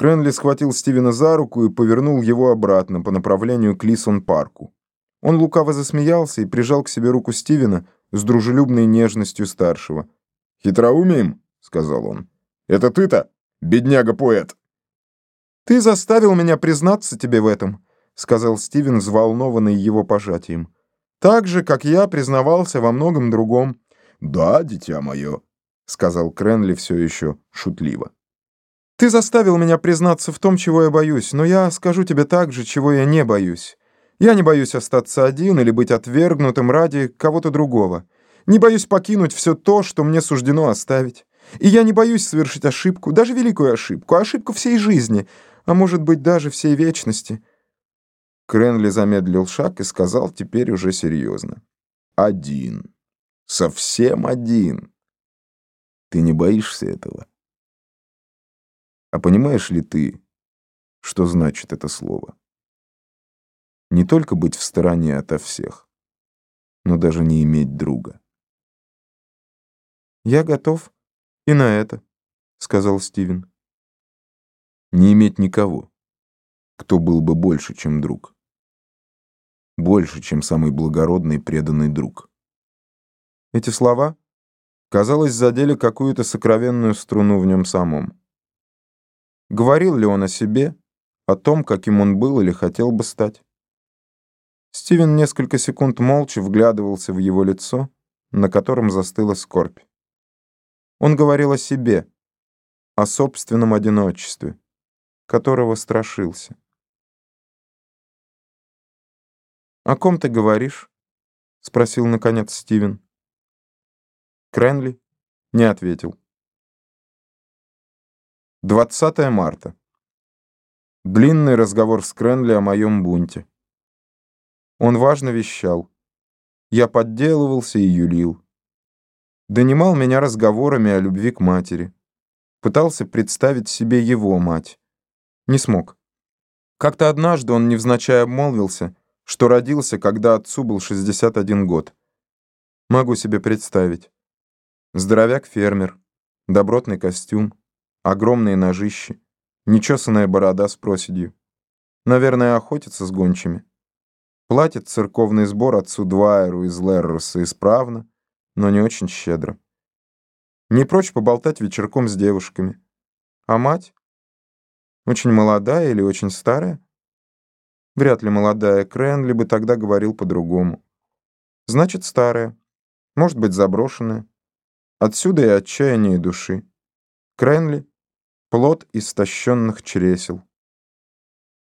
Кренли схватил Стивена за руку и повернул его обратно по направлению к Лисон-парку. Он лукаво засмеялся и прижал к себе руку Стивена с дружелюбной нежностью старшего. «Хитроумием?» — сказал он. «Это ты-то, бедняга-поэт?» «Ты заставил меня признаться тебе в этом», — сказал Стивен, взволнованный его пожатием. «Так же, как я признавался во многом другом». «Да, дитя мое», — сказал Кренли все еще шутливо. «Ты заставил меня признаться в том, чего я боюсь, но я скажу тебе так же, чего я не боюсь. Я не боюсь остаться один или быть отвергнутым ради кого-то другого. Не боюсь покинуть все то, что мне суждено оставить. И я не боюсь совершить ошибку, даже великую ошибку, ошибку всей жизни, а может быть даже всей вечности». Кренли замедлил шаг и сказал теперь уже серьезно. «Один. Совсем один. Ты не боишься этого?» А понимаешь ли ты, что значит это слово? Не только быть в стороне ото всех, но даже не иметь друга. «Я готов и на это», — сказал Стивен. Не иметь никого, кто был бы больше, чем друг. Больше, чем самый благородный преданный друг. Эти слова, казалось, задели какую-то сокровенную струну в нем самом. Говорил ли он о себе, о том, каким он был или хотел бы стать? Стивен несколько секунд молча вглядывался в его лицо, на котором застыла скорбь. Он говорил о себе, о собственном одиночестве, которого страшился. «О ком ты говоришь?» — спросил, наконец, Стивен. Кренли не ответил. 20 марта. Длинный разговор с Кренли о моем бунте. Он важно вещал. Я подделывался и юлил. Донимал меня разговорами о любви к матери. Пытался представить себе его мать. Не смог. Как-то однажды он невзначай обмолвился, что родился, когда отцу был 61 год. Могу себе представить. Здоровяк-фермер, добротный костюм, огромные ножищи, нечесанная борода с проседью. Наверное, охотится с гончими. Платит церковный сбор отцу Двайеру из Лерроса исправно, но не очень щедро. Не прочь поболтать вечерком с девушками. А мать? Очень молодая или очень старая? Вряд ли молодая. Кренли бы тогда говорил по-другому. Значит, старая. Может быть, заброшенная. Отсюда и отчаяние души. Кренли плод истощенных чресел.